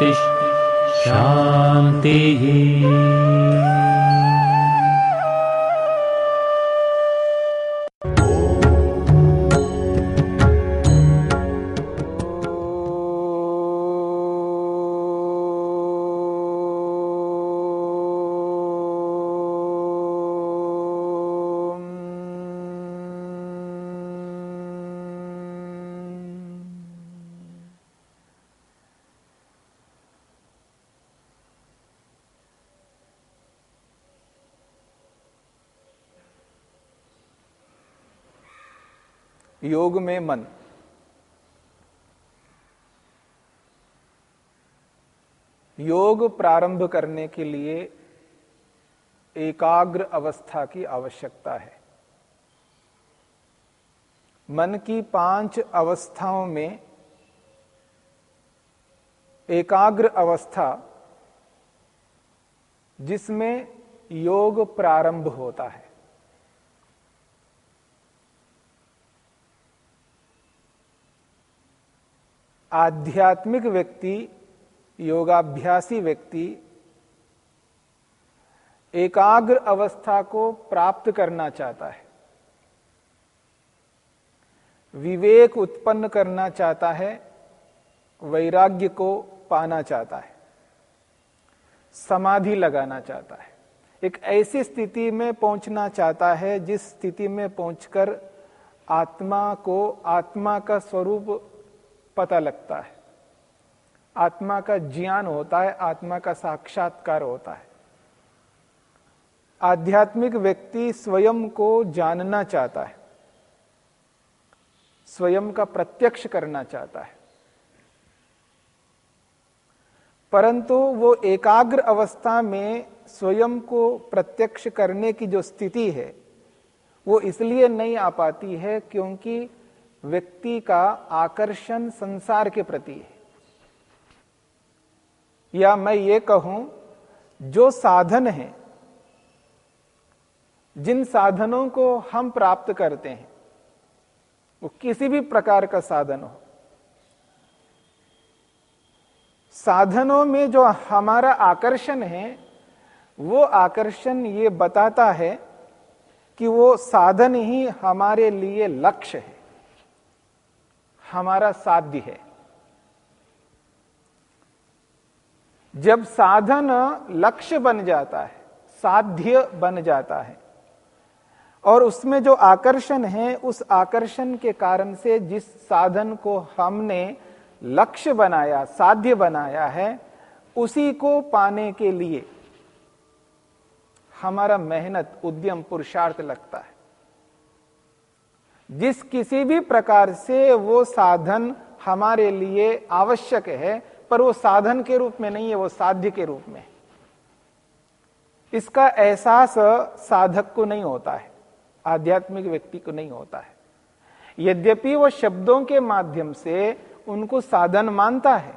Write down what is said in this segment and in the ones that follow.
शान्तिः शान्तिः योग में मन। योग प्रारंभ करने के लिए एकाग्र अवस्था की आवश्यकता है। मन की पाँच अवस्थाओं में एकाग्र अवस्था, जिसमें योग प्रारंभ होता है। आध्यात्मिक व्यक्ति, योगाभ्यासी व्यक्ति, एकाग्र अवस्था को प्राप्त करना चाहता है। विवेक उत्पन्न करना चाहता है, वैराग्य को पाना चाहता है, समाधि लगाना चाहता है। एक ऐसी स्थिति में पहुँचना चाहता है जिस स्थिति में पहुंचकर आत्मा को, आत्मा का स्वरूप पता लगता है। आत्मा का ज्ञान होता है, आत्मा का साक्षात्कार होता है। आध्यात्मिक व्यक्ति स्वयं को जानना चाहता है। स्वयं का प्रत्यक्ष करना चाहता है। परंतु वो एकाग्र अवस्था में स्वयं को प्रत्यक्ष करने की जो स्थिति है, वो इसलिए नहीं आ पाती है क्योंकि व्यक्ति का आकर्षण संसार के प्रति है। या मैं ये कहूँ, जो साधन है, जिन साधनों को हम प्राप्त करते हैं, वो किसी भी प्रकार का साधन हो। साधनों में जो हमारा आकर्षण है, वो आकर्षण ये बताता है कि वो साधन ही हमारे लिए लक्ष्य है। हमारा साध्य है। जब साधन लक्ष्य बन जाता है, साध्य बन जाता है, और उसमें जो आकर्षण है, उस आकर्षण के कारण से जिस साधन को हमने लक्ष्य बनाया, साध्य बनाया है, उसी को पाने के लिए हमारा मेहनत, उद्यम, पुरुषार्थ लगता है। जिस किसी भी प्रकार से वो साधन हमारे लिए आवश्यक है, पर वो साधन के रूप में नहीं है, वो साध्य के रूप में। इसका एहसास साधक को नहीं होता है, आध्यात्मिक व्यक्ति को नहीं होता है। यद्यपि वो शब्दों के माध्यम से उनको साधन मानता है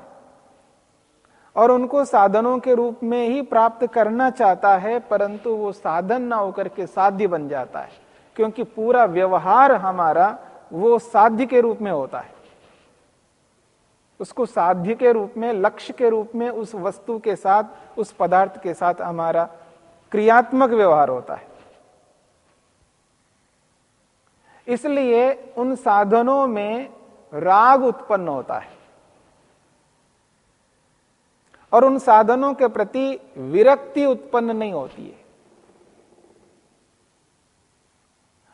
और उनको साधनों के रूप में ही प्राप्त करना चाहता है, परंतु वो साधन ना होकर के साध्य बन जाता है। क्योंकि पूरा व्यवहार हमारा वो साध्य के रूप में होता है। उसको साध्य के रूप में, लक्ष्य के रूप में, उस वस्तु के साथ, उस पदार्थ के साथ हमारा क्रियात्मक व्यवहार होता है। इसलिए उन साधनों में राग उत्पन्न होता है और उन साधनों के प्रति विरक्ति उत्पन्न नहीं होती है।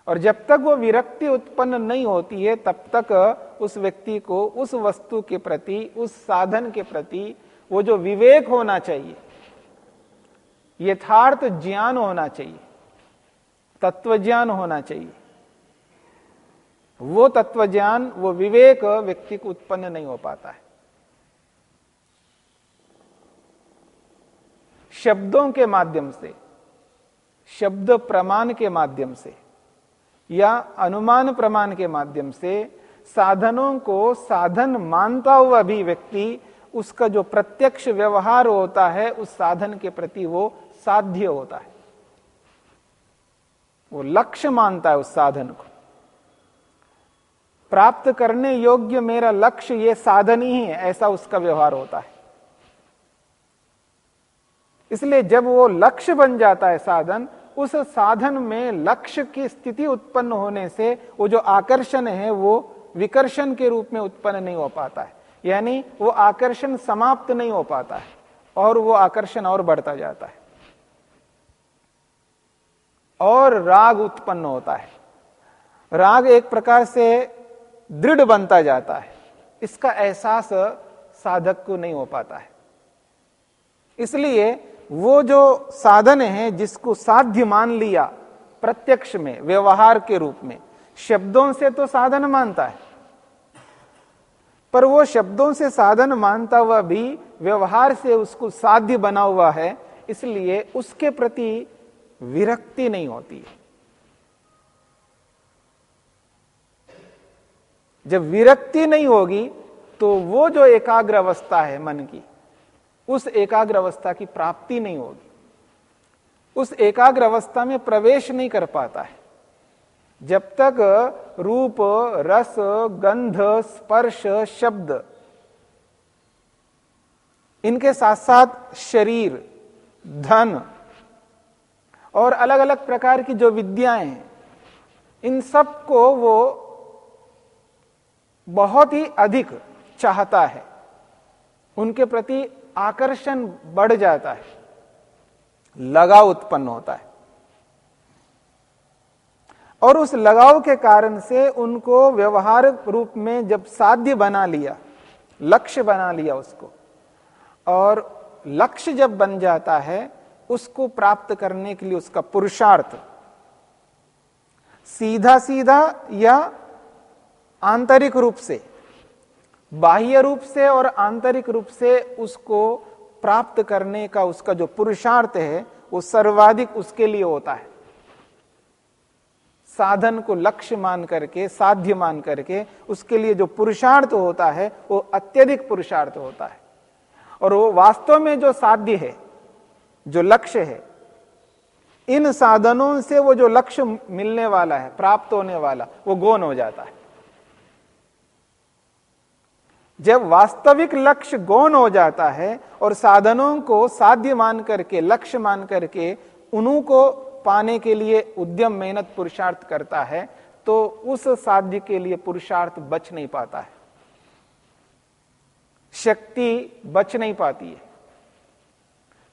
और जब तक वो विरक्ति उत्पन्न नहीं होती है, तब तक उस व्यक्ति को, उस वस्तु के प्रति, उस साधन के प्रति वो जो विवेक होना चाहिए, यथार्थ ज्ञान होना चाहिए तत्व ज्ञान होना चाहिए, वो तत्व ज्ञान वो विवेक व्यक्ति को उत्पन्न नहीं हो पाता है। शब्दों के माध्यम से, शब्द प्रमाण के माध्यम से या अनुमान प्रमाण के माध्यम से साधनों को साधन मानता हुआ भी व्यक्ति, उसका जो प्रत्यक्ष व्यवहार होता है, उस साधन के प्रति वो साध्य होता है। वो लक्ष्य मानता है उस साधन को। प्राप्त करने योग्य मेरा लक्ष्य ये साधन ही है, ऐसा उसका व्यवहार होता है। इसलिए जब वो लक्ष्य बन जाता है साधन उस साधन में लक्ष्य की स्थिति उत्पन्न होने से वो जो आकर्षण है, वो विकर्षण के रूप में उत्पन्न नहीं हो पाता है। यानी वो आकर्षण समाप्त नहीं हो पाता है और वो आकर्षण और बढ़ता जाता है। और राग उत्पन्न होता है। राग एक प्रकार से दृढ़ बनता जाता है। इसका एहसास साधक को नहीं हो पाता है। इसलिए वो जो साधन है जिसको साध्य मान लिया प्रत्यक्ष में, व्यवहार के रूप में, शब्दों से तो साधन मानता है। पर वो शब्दों से साधन मानता हुआ भी व्यवहार से उसको साध्य बना हुआ है, इसलिए उसके प्रति विरक्ति नहीं होती है। जब विरक्ति नहीं होगी तो वो जो एकाग्र अवस्था है मन की उस एकाग्र अवस्था की प्राप्ति नहीं होगी। उस एकाग्र अवस्था में प्रवेश नहीं कर पाता है। जब तक रूप, रस, गंध, स्पर्श, शब्द इनके साथ साथ शरीर, धन और अलग अलग प्रकार की जो विद्याएँ हैं, इन सबको वो बहुत ही अधिक चाहता है। उनके प्रति आकर्षण बढ़ जाता है, लगाव उत्पन्न होता है। और उस लगाव के कारण से उनको व्यवहार रूप में जब साध्य बना लिया, लक्ष्य बना लिया उसको, और लक्ष्य जब बन जाता है, उसको प्राप्त करने के लिए उसका पुरुषार्थ सीधा सीधा या आंतरिक रूप से बाह्य रूप से और आंतरिक रूप से उसको प्राप्त करने का उसका जो पुरुषार्थ है, वो सर्वाधिक उसके लिए होता है। साधन को लक्ष्य मान करके, साध्य मान करके उसके लिए जो पुरुषार्थ होता है, वो अत्यधिक पुरुषार्थ होता है। और वो वास्तव में जो साध्य है, जो लक्ष्य है, इन साधनों से वो जो लक्ष्य मिलने वाला है, प्राप्त होने वाला, वो गौन हो जाता है। जब वास्तविक लक्ष्य गौन हो जाता है और साधनों को साध्य मान करके, लक्ष्य मान करके उन्हों को पाने के लिए उद्यम मेहनत पुरुषार्थ करता है तो उस साध्य के लिए पुरुषार्थ बच नहीं पाता है। शक्ति बच नहीं पाती है।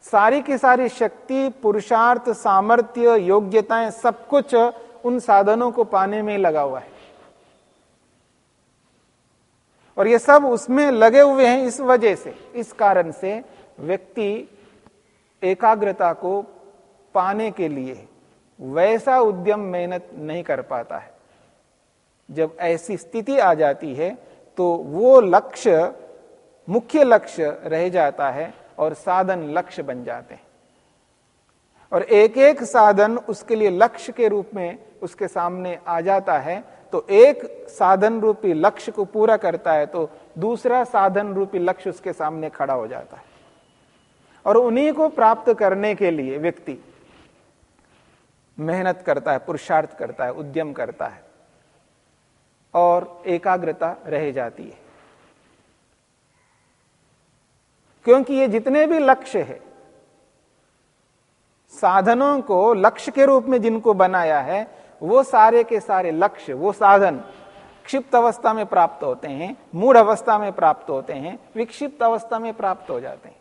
सारी की सारी शक्ति, पुरुषार्थ, सामर्थ्य, योग्यताएँ सब कुछ उन साधनों को पाने में लगा हुआ है। और ये सब उसमें लगे हुए हैं इस वजह से, इस कारण से व्यक्ति एकाग्रता को पाने के लिए वैसा उद्यम मेहनत नहीं कर पाता है। जब ऐसी स्थिति आ जाती है तो वो लक्ष्य, मुख्य लक्ष्य रह जाता है और साधन लक्ष्य बन जाते हैं। और एक एक साधन उसके लिए लक्ष्य के रूप में उसके सामने आ जाता है तो एक साधन रूपी लक्ष्य को पूरा करता है तो दूसरा साधन रूपी लक्ष्य उसके सामने खड़ा हो जाता है। और उन्हीं को प्राप्त करने के लिए व्यक्ति मेहनत करता है, पुरुषार्थ करता है, उद्यम करता है, और एकाग्रता रह जाती है। क्योंकि ये जितने भी लक्ष्य है, साधनों को लक्ष्य के रूप में जिनको बनाया है वो सारे के सारे लक्ष्य, वो साधन क्षिप्त अवस्था में प्राप्त होते हैं, मूढ़ अवस्था में प्राप्त होते हैं, विक्षिप्त अवस्था में प्राप्त हो जाते हैं।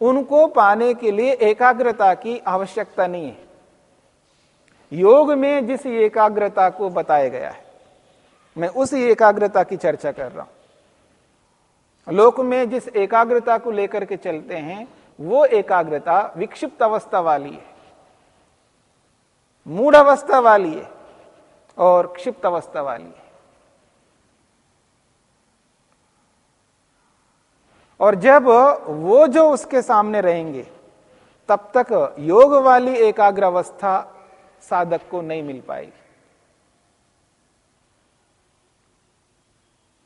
उनको पाने के लिए एकाग्रता की आवश्यकता नहीं है। योग में जिस एकाग्रता को बताया गया है, मैं उस एकाग्रता की चर्चा कर रहा हूँ। लोक में जिस एकाग्रता को लेकर के चलते हैं, वो एकाग्रता विक्षिप्त अवस्था वाली है। मूढ़ अवस्था वाली है और क्षिप्त अवस्था वाली है। और जब वो जो उसके सामने रहेंगे, तब तक योग वाली एकाग्र अवस्था साधक को नहीं मिल पाएगी।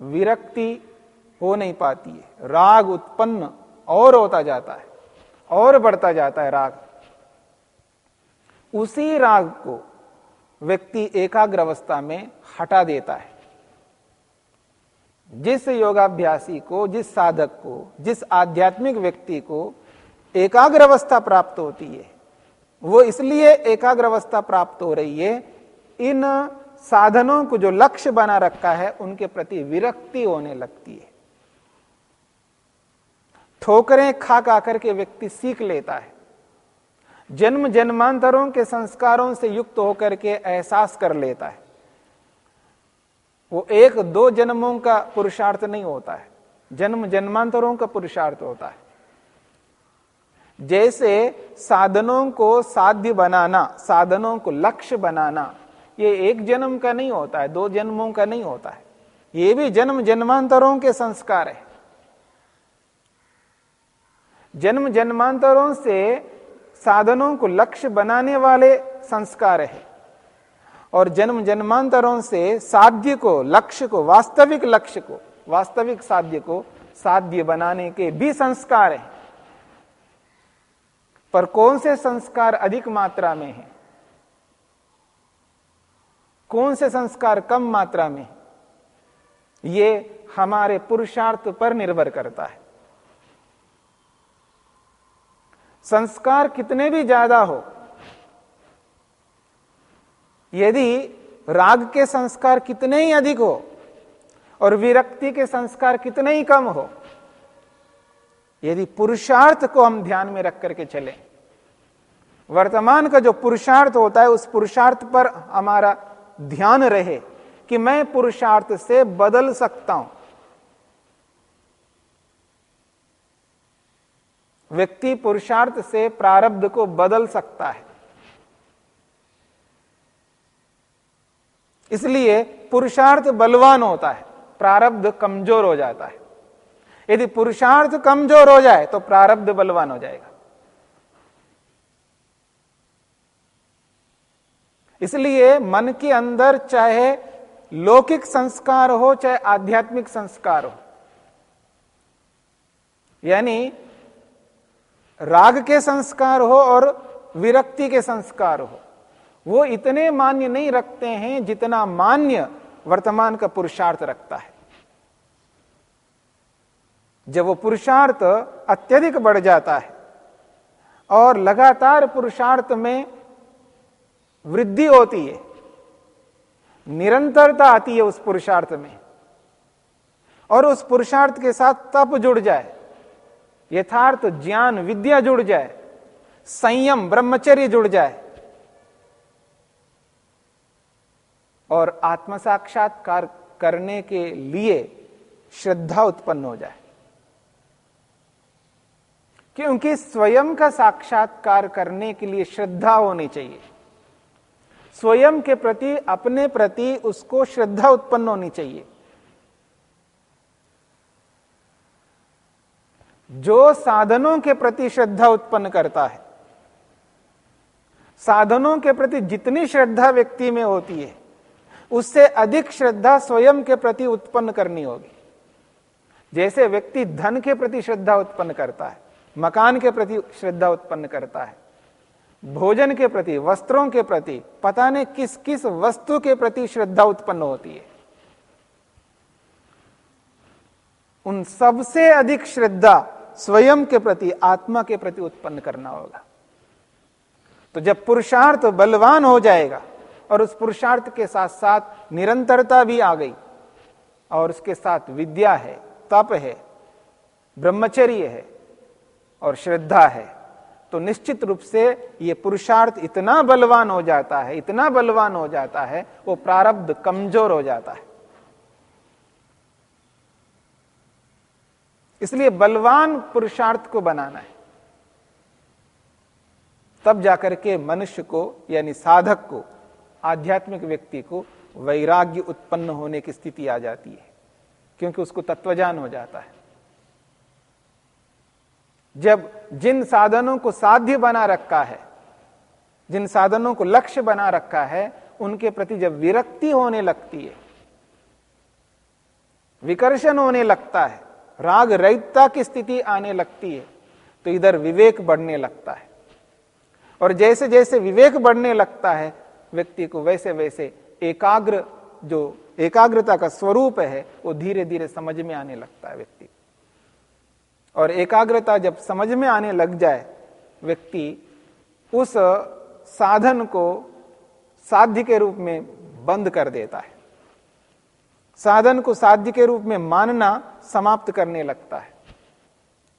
विरक्ति हो नहीं पाती है। राग उत्पन्न और होता जाता है, और बढ़ता जाता है राग। उसी राग को व्यक्ति एकाग्र अवस्था में हटा देता है। जिस योगाभ्यासी को, जिस साधक को, जिस आध्यात्मिक व्यक्ति को एकाग्र अवस्था प्राप्त होती है, वो इसलिए एकाग्र अवस्था प्राप्त हो रही है, इन साधनों को जो लक्ष्य बना रखा है, उनके प्रति विरक्ति होने लगती है। ठोकरें खा खा करके व्यक्ति सीख लेता है। जन्म जन्मांतरों के संस्कारों से युक्त होकर के एहसास कर लेता है। वो एक दो जन्मों का पुरुषार्थ नहीं होता है। जन्म जन्मांतरों का पुरुषार्थ होता है। जैसे साधनों को साध्य बनाना, साधनों को लक्ष्य बनाना, ये एक जन्म का नहीं होता है, दो जन्मों का नहीं होता है। ये भी जन्म जन्मांतरों के संस्कार है। जन्म जन्मांतरों से साधनों को लक्ष्य बनाने वाले संस्कार है। और जन्म जन्मांतरों से साध्य को, लक्ष्य को, वास्तविक लक्ष्य को, वास्तविक साध्य को साध्य बनाने के भी संस्कार है। पर कौन से संस्कार अधिक मात्रा में है? कौन से संस्कार कम मात्रा में ये हमारे पुरुषार्थ पर निर्भर करता है। संस्कार कितने भी ज़्यादा हो, यदि राग के संस्कार कितने ही अधिक हो और विरक्ति के संस्कार कितने ही कम हो, यदि पुरुषार्थ को हम ध्यान में रख करके चले, वर्तमान का जो पुरुषार्थ होता है, उस पुरुषार्थ पर हमारा ध्यान रहे कि मैं पुरुषार्थ से बदल सकता हूँ। व्यक्ति पुरुषार्थ से प्रारब्ध को बदल सकता है। इसलिए पुरुषार्थ बलवान होता है, प्रारब्ध कमज़ोर हो जाता है। यदि पुरुषार्थ कमज़ोर हो जाए तो प्रारब्ध बलवान हो जाएगा। इसलिए मन के अंदर चाहे लौकिक संस्कार हो, चाहे आध्यात्मिक संस्कार हो, यानी राग के संस्कार हो और विरक्ति के संस्कार हो, वो इतने मान्य नहीं रखते हैं जितना मान्य वर्तमान का पुरुषार्थ रखता है। जब वो पुरुषार्थ अत्यधिक बढ़ जाता है और लगातार पुरुषार्थ में वृद्धि होती है, निरंतरता आती है उस पुरुषार्थ में और उस पुरुषार्थ के साथ तप जुड़ जाए यथार्थ ज्ञान विद्या जुड़ जाए, संयम ब्रह्मचर्य जुड़ जाए, और आत्म साक्षात्कार करने के लिए श्रद्धा उत्पन्न हो जाए। क्योंकि स्वयं का साक्षात्कार करने के लिए श्रद्धा होनी चाहिए। स्वयं के प्रति, अपने प्रति उसको श्रद्धा उत्पन्न होनी चाहिए। जो साधनों के प्रति श्रद्धा उत्पन्न करता है, साधनों के प्रति जितनी श्रद्धा व्यक्ति में होती है, उससे अधिक श्रद्धा स्वयं के प्रति उत्पन्न करनी होगी। जैसे व्यक्ति धन के प्रति श्रद्धा उत्पन्न करता है, मकान के प्रति श्रद्धा उत्पन्न करता है, भोजन के प्रति, वस्त्रों के प्रति, पता नहीं किस किस वस्तु के प्रति श्रद्धा उत्पन्न होती है। उन सबसे अधिक श्रद्धा स्वयं के प्रति, आत्मा के प्रति उत्पन्न करना होगा। तो जब पुरुषार्थ बलवान हो जाएगा और उस पुरुषार्थ के साथ साथ निरंतरता भी आ गई और उसके साथ विद्या है, तप है, ब्रह्मचर्य है और श्रद्धा है तो निश्चित रूप से ये पुरुषार्थ इतना बलवान हो जाता है, इतना बलवान हो जाता है, वो प्रारब्ध कमज़ोर हो जाता है। इसलिए बलवान पुरुषार्थ को बनाना है। तब जाकर के मनुष्य को, यानी साधक को, आध्यात्मिक व्यक्ति को वैराग्य उत्पन्न होने की स्थिति आ जाती है, क्योंकि उसको तत्वजान हो जाता है। जब जिन साधनों को साध्य बना रखा है, जिन साधनों को लक्ष्य बना रखा है, उनके प्रति जब विरक्ति होने लगती है, विकर्षण होने लगता है राग रहितता की स्थिति आने लगती है तो इधर विवेक बढ़ने लगता है। और जैसे जैसे विवेक बढ़ने लगता है, व्यक्ति को वैसे वैसे एकाग्र, जो एकाग्रता का स्वरूप है, वो धीरे धीरे समझ में आने लगता है व्यक्ति। और एकाग्रता जब समझ में आने लग जाए, व्यक्ति उस साधन को साध्य के रूप में बंद कर देता है। साधन को साध्य के रूप में मानना समाप्त करने लगता है।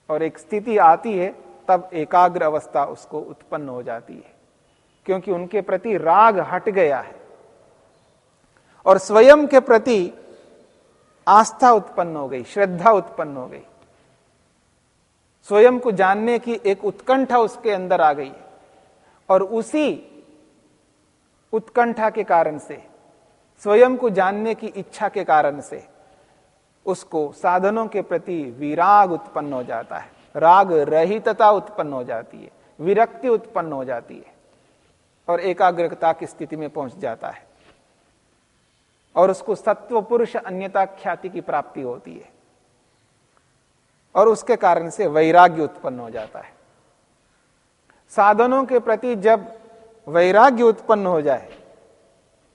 और एक स्थिति आती है, तब एकाग्र अवस्था उसको उत्पन्न हो जाती है, क्योंकि उनके प्रति राग हट गया है और स्वयं के प्रति आस्था उत्पन्न हो गई, श्रद्धा उत्पन्न हो गई। स्वयं को जानने की एक उत्कंठा उसके अंदर आ गई और उसी उत्कंठा के कारण से स्वयं को जानने की इच्छा के कारण से उसको साधनों के प्रति विराग उत्पन्न हो जाता है। राग रहितता उत्पन्न हो जाती है, विरक्ति उत्पन्न हो जाती है और एकाग्रता की स्थिति में पहुँच जाता है। और उसको सत्व पुरुष अन्यता ख्याति की प्राप्ति होती है और उसके कारण से वैराग्य उत्पन्न हो जाता है। साधनों के प्रति जब वैराग्य उत्पन्न हो जाए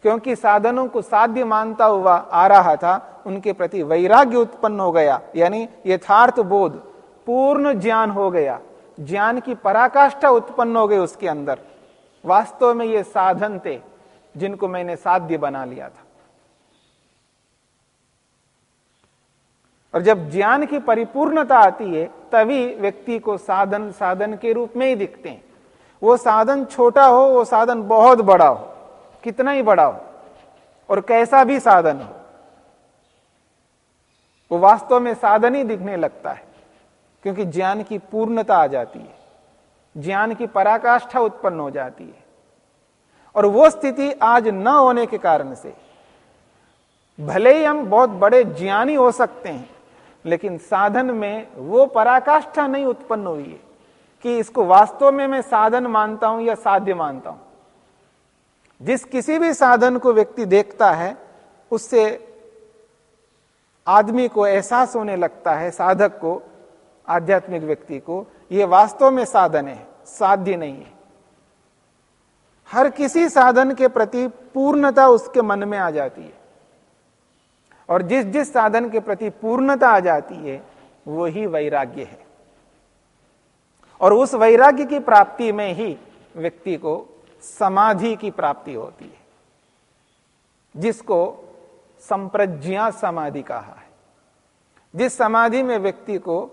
क्योंकि साधनों को साध्य मानता हुआ आ रहा था, उनके प्रति वैराग्य उत्पन्न हो गया, यानी यथार्थ बोध, पूर्ण ज्ञान हो गया। ज्ञान की पराकाष्ठा उत्पन्न हो गई उसके अंदर। वास्तव में ये साधन थे, जिनको मैंने साध्य बना लिया था। और जब ज्ञान की परिपूर्णता आती है, तभी व्यक्ति को साधन साधन के रूप में ही दिखते हैं। वो साधन छोटा हो, वो साधन बहुत बड़ा हो। कितना ही बड़ा हो और कैसा भी साधन हो, वो वास्तव में साधन ही दिखने लगता है, क्योंकि ज्ञान की पूर्णता आ जाती है, ज्ञान की पराकाष्ठा उत्पन्न हो जाती है। और वो स्थिति आज न होने के कारण से, भले ही हम बहुत बड़े ज्ञानी हो सकते हैं, लेकिन साधन में वो पराकाष्ठा नहीं उत्पन्न हुई है कि इसको वास्तव में मैं साधन मानता हूँ या साध्य मानता हूँ। जिस किसी भी साधन को व्यक्ति देखता है, उससे आदमी को एहसास होने लगता है, साधक को, आध्यात्मिक व्यक्ति को यह वास्तव में साधन है, साध्य नहीं है। हर किसी साधन के प्रति पूर्णता उसके मन में आ जाती है। और जिस जिस साधन के प्रति पूर्णता आ जाती है वही वैराग्य है। और उस वैराग्य की प्राप्ति में ही व्यक्ति को समाधि की प्राप्ति होती है। जिसको संप्रज्ञा समाधि कहा है। जिस समाधि में व्यक्ति को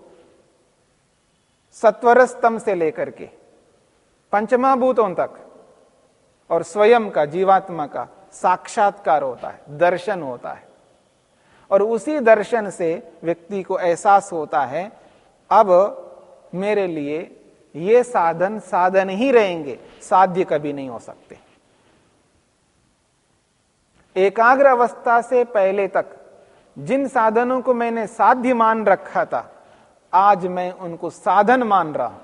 सत्वर स्तंभ से लेकर के पंचमा भूतों तक और स्वयं का, जीवात्मा का साक्षात्कार होता है, दर्शन होता है। और उसी दर्शन से व्यक्ति को एहसास होता है, अब मेरे लिए ये साधन साधन ही रहेंगे, साध्य कभी नहीं हो सकते। एकाग्र अवस्था से पहले तक जिन साधनों को मैंने साध्य मान रखा था, आज मैं उनको साधन मान रहा हूँ।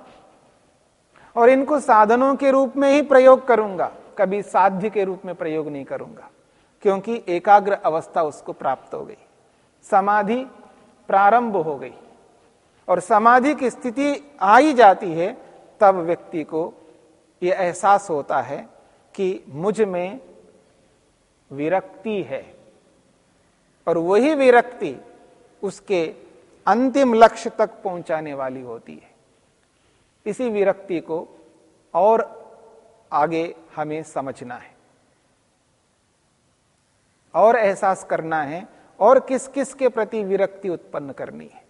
और इनको साधनों के रूप में ही प्रयोग करूँगा, कभी साध्य के रूप में प्रयोग नहीं करूँगा, क्योंकि एकाग्र अवस्था उसको प्राप्त हो गई। समाधि प्रारंभ हो गई। और समाधि की स्थिति आ ही जाती है, तब व्यक्ति को यह एहसास होता है कि मुझमें विरक्ति है। और वही विरक्ति उसके अंतिम लक्ष्य तक पहुँचाने वाली होती है। इसी विरक्ति को और आगे हमें समझना है। और एहसास करना है और किस किस के प्रति विरक्ति उत्पन्न करनी है।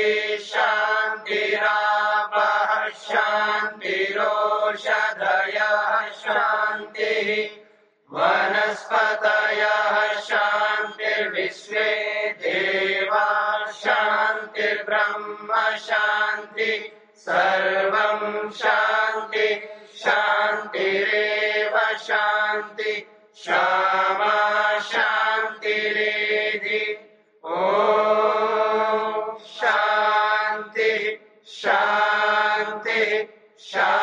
वनस्पतयः शान्तिर्विश्वे देवा शान्तिर्ब्रह्म शान्ति सर्वं शान्ति शान्तिरेव शांति क्षमा शांति ओ शान्ति शांति शांति